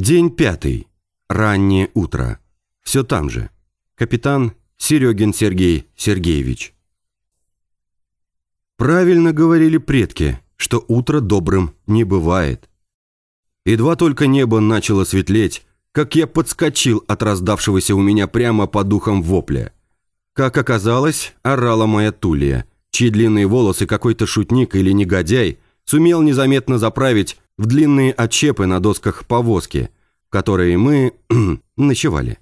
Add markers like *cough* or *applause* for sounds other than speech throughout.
День пятый. Раннее утро. Все там же. Капитан Серегин Сергей Сергеевич. Правильно говорили предки, что утро добрым не бывает. Едва только небо начало светлеть, как я подскочил от раздавшегося у меня прямо по духам вопля. Как оказалось, орала моя Тулия, чьи длинные волосы какой-то шутник или негодяй сумел незаметно заправить в длинные отчепы на досках повозки, в которые мы *clears throat* ночевали.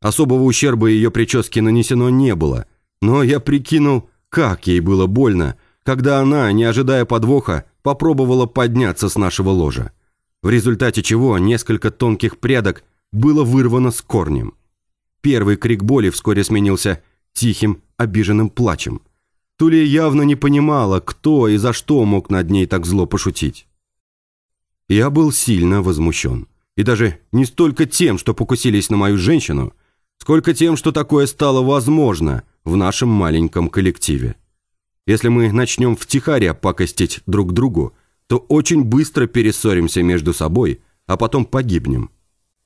Особого ущерба ее прическе нанесено не было, но я прикинул, как ей было больно, когда она, не ожидая подвоха, попробовала подняться с нашего ложа. В результате чего несколько тонких прядок было вырвано с корнем. Первый крик боли вскоре сменился тихим, обиженным плачем. Тулия явно не понимала, кто и за что мог над ней так зло пошутить. Я был сильно возмущен. И даже не столько тем, что покусились на мою женщину, сколько тем, что такое стало возможно в нашем маленьком коллективе. Если мы начнем втихаря пакостить друг другу, то очень быстро перессоримся между собой, а потом погибнем.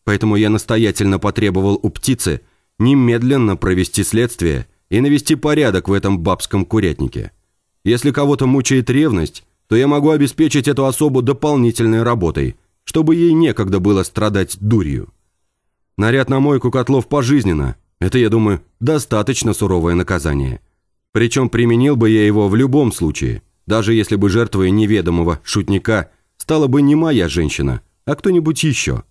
Поэтому я настоятельно потребовал у птицы немедленно провести следствие и навести порядок в этом бабском курятнике. Если кого-то мучает ревность, то я могу обеспечить эту особу дополнительной работой, чтобы ей некогда было страдать дурью. Наряд на мойку котлов пожизненно. Это, я думаю, достаточно суровое наказание. Причем применил бы я его в любом случае, даже если бы жертвой неведомого шутника стала бы не моя женщина, а кто-нибудь еще.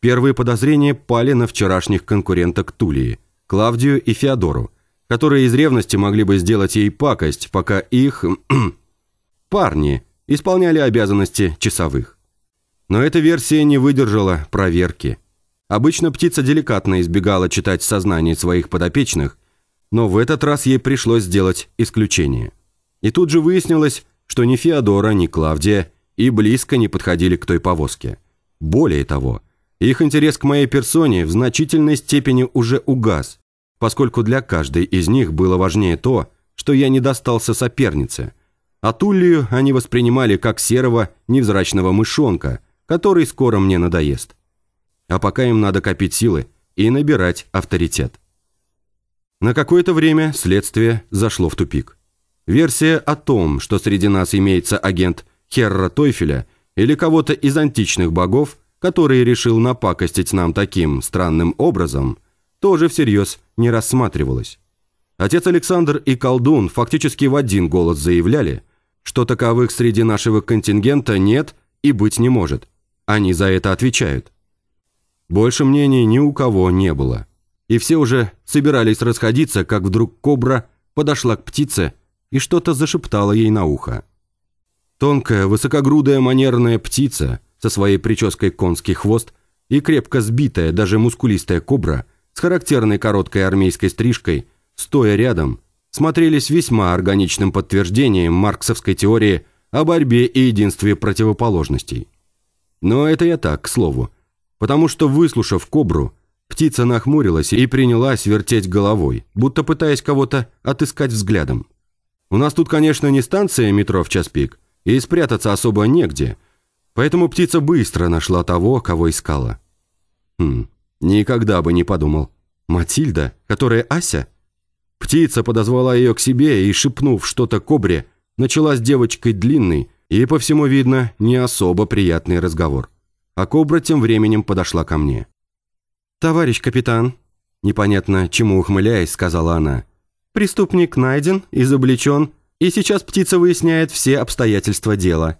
Первые подозрения пали на вчерашних конкуренток Тулии, Клавдию и Феодору, которые из ревности могли бы сделать ей пакость, пока их *clears throat* парни исполняли обязанности часовых. Но эта версия не выдержала проверки. Обычно птица деликатно избегала читать сознание своих подопечных, но в этот раз ей пришлось сделать исключение. И тут же выяснилось, что ни Феодора, ни Клавдия и близко не подходили к той повозке. Более того, их интерес к моей персоне в значительной степени уже угас, поскольку для каждой из них было важнее то, что я не достался сопернице – а Туллию они воспринимали как серого, невзрачного мышонка, который скоро мне надоест. А пока им надо копить силы и набирать авторитет. На какое-то время следствие зашло в тупик. Версия о том, что среди нас имеется агент Херра Тойфеля или кого-то из античных богов, который решил напакостить нам таким странным образом, тоже всерьез не рассматривалась. Отец Александр и колдун фактически в один голос заявляли – что таковых среди нашего контингента нет и быть не может. Они за это отвечают. Больше мнений ни у кого не было. И все уже собирались расходиться, как вдруг кобра подошла к птице и что-то зашептала ей на ухо. Тонкая, высокогрудая манерная птица со своей прической конский хвост и крепко сбитая, даже мускулистая кобра с характерной короткой армейской стрижкой, стоя рядом, смотрелись весьма органичным подтверждением марксовской теории о борьбе и единстве противоположностей. Но это я так, к слову, потому что, выслушав кобру, птица нахмурилась и принялась вертеть головой, будто пытаясь кого-то отыскать взглядом. У нас тут, конечно, не станция метро в час пик, и спрятаться особо негде, поэтому птица быстро нашла того, кого искала. Хм, никогда бы не подумал. Матильда, которая Ася? Птица подозвала ее к себе и, шепнув что-то кобре, начала с девочкой длинный и, по всему видно, не особо приятный разговор. А кобра тем временем подошла ко мне. «Товарищ капитан», непонятно чему ухмыляясь, сказала она, «преступник найден, изобличен, и сейчас птица выясняет все обстоятельства дела.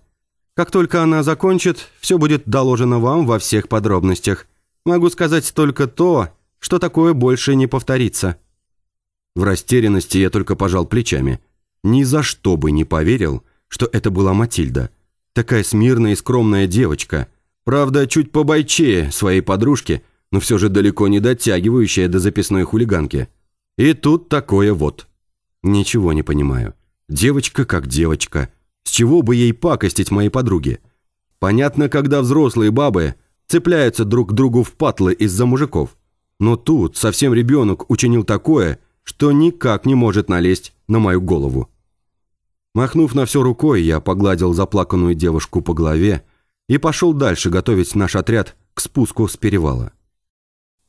Как только она закончит, все будет доложено вам во всех подробностях. Могу сказать только то, что такое больше не повторится». В растерянности я только пожал плечами. Ни за что бы не поверил, что это была Матильда. Такая смирная и скромная девочка. Правда, чуть побойчее своей подружки, но все же далеко не дотягивающая до записной хулиганки. И тут такое вот. Ничего не понимаю. Девочка как девочка. С чего бы ей пакостить моей подруге? Понятно, когда взрослые бабы цепляются друг к другу в патлы из-за мужиков. Но тут совсем ребенок учинил такое, что никак не может налезть на мою голову. Махнув на все рукой, я погладил заплаканную девушку по голове и пошел дальше готовить наш отряд к спуску с перевала.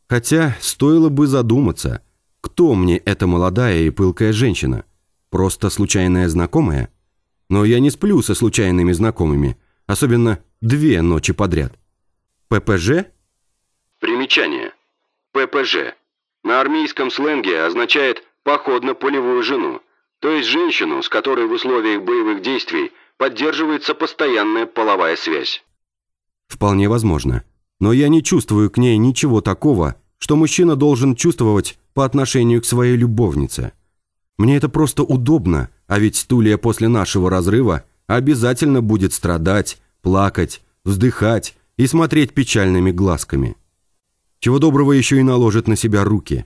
Хотя стоило бы задуматься, кто мне эта молодая и пылкая женщина? Просто случайная знакомая? Но я не сплю со случайными знакомыми, особенно две ночи подряд. ППЖ? Примечание. ППЖ. На армейском сленге означает «походно-полевую жену», то есть женщину, с которой в условиях боевых действий поддерживается постоянная половая связь. Вполне возможно. Но я не чувствую к ней ничего такого, что мужчина должен чувствовать по отношению к своей любовнице. Мне это просто удобно, а ведь Тулия после нашего разрыва обязательно будет страдать, плакать, вздыхать и смотреть печальными глазками. Чего доброго еще и наложит на себя руки.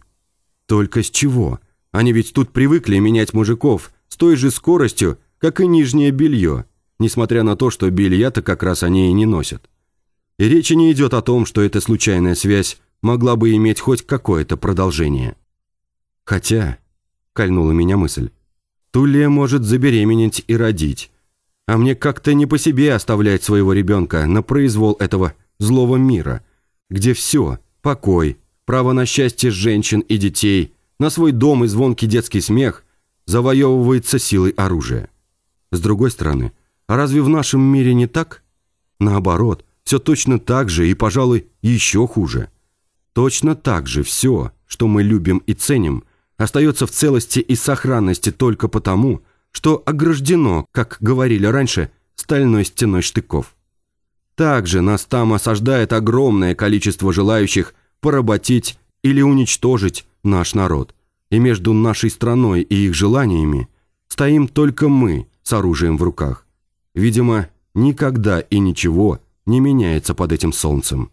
Только с чего? Они ведь тут привыкли менять мужиков с той же скоростью, как и нижнее белье, несмотря на то, что белья-то как раз они и не носят. И речи не идет о том, что эта случайная связь могла бы иметь хоть какое-то продолжение. Хотя, кольнула меня мысль, Тулия может забеременеть и родить, а мне как-то не по себе оставлять своего ребенка на произвол этого злого мира, где все, покой, право на счастье женщин и детей, на свой дом и звонкий детский смех завоевывается силой оружия. С другой стороны, а разве в нашем мире не так? Наоборот, все точно так же и, пожалуй, еще хуже. Точно так же все, что мы любим и ценим, остается в целости и сохранности только потому, что ограждено, как говорили раньше, стальной стеной штыков. Также нас там осаждает огромное количество желающих поработить или уничтожить наш народ. И между нашей страной и их желаниями стоим только мы с оружием в руках. Видимо, никогда и ничего не меняется под этим солнцем.